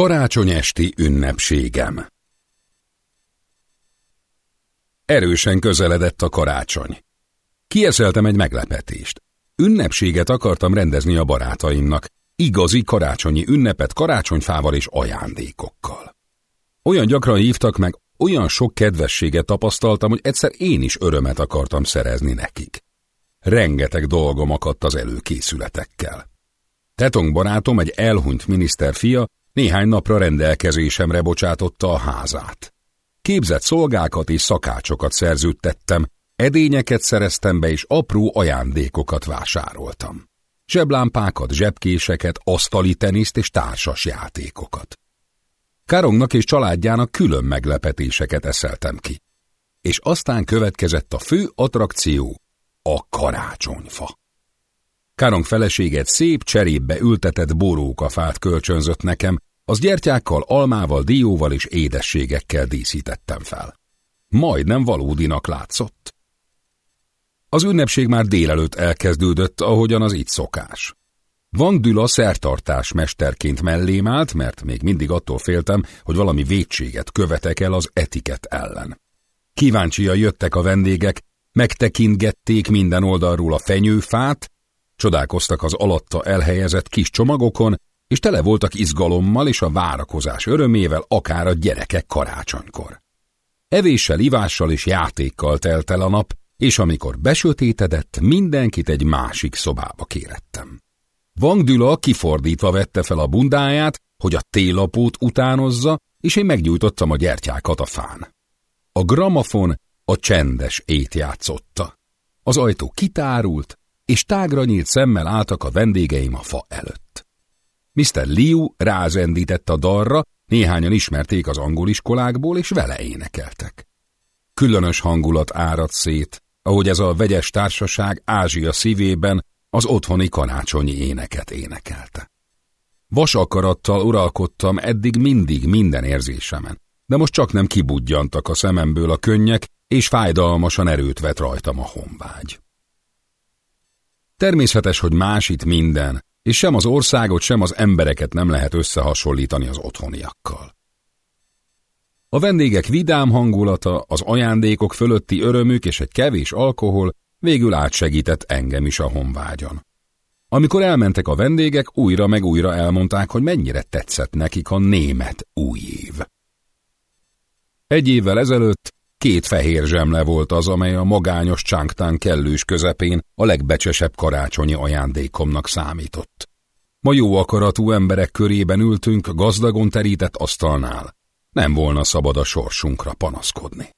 Karácsony esti ünnepségem Erősen közeledett a karácsony. Kieszeltem egy meglepetést. Ünnepséget akartam rendezni a barátaimnak, igazi karácsonyi ünnepet karácsonyfával és ajándékokkal. Olyan gyakran hívtak meg, olyan sok kedvességet tapasztaltam, hogy egyszer én is örömet akartam szerezni nekik. Rengeteg dolgom akadt az előkészületekkel. Tetong barátom, egy elhunyt miniszter fia, néhány napra rendelkezésemre bocsátotta a házát. Képzett szolgákat és szakácsokat szerződtettem, edényeket szereztem be és apró ajándékokat vásároltam. Zseblámpákat, zsebkéseket, asztali teniszt és társas játékokat. Karongnak és családjának külön meglepetéseket eszeltem ki. És aztán következett a fő attrakció, a karácsonyfa. Károng feleséget szép cserébe ültetett borókafát kölcsönzött nekem, az gyertyákkal, almával, dióval és édességekkel díszítettem fel. Majdnem valódinak látszott. Az ünnepség már délelőtt elkezdődött, ahogyan az így szokás. Van Düla szertartás mesterként mellém állt, mert még mindig attól féltem, hogy valami vétséget követek el az etiket ellen. Kíváncsian jöttek a vendégek, megtekintgették minden oldalról a fenyőfát, Csodálkoztak az alatta elhelyezett kis csomagokon, és tele voltak izgalommal és a várakozás örömével akár a gyerekek karácsonykor. Evéssel, ivással és játékkal telt el a nap, és amikor besötétedett, mindenkit egy másik szobába kérettem. Wang Düla kifordítva vette fel a bundáját, hogy a télapót utánozza, és én meggyújtottam a gyertyákat a fán. A gramafon a csendes ét játszotta. Az ajtó kitárult, és tágra nyílt szemmel álltak a vendégeim a fa előtt. Mr. Liu rázendített a darra, néhányan ismerték az angol iskolákból, és vele énekeltek. Különös hangulat árad szét, ahogy ez a vegyes társaság Ázsia szívében az otthoni karácsonyi éneket énekelte. Vasakarattal uralkodtam eddig mindig minden érzésemen, de most csak nem kibudjantak a szememből a könnyek, és fájdalmasan erőt vett rajtam a honvágy. Természetes, hogy más itt minden, és sem az országot, sem az embereket nem lehet összehasonlítani az otthoniakkal. A vendégek vidám hangulata, az ajándékok fölötti örömük és egy kevés alkohol végül átsegített engem is a honvágyon. Amikor elmentek a vendégek, újra meg újra elmondták, hogy mennyire tetszett nekik a német új év. Egy évvel ezelőtt Két fehér zsemle volt az, amely a magányos csángtán kellős közepén a legbecsesebb karácsonyi ajándékomnak számított. Ma jó akaratú emberek körében ültünk gazdagon terített asztalnál. Nem volna szabad a sorsunkra panaszkodni.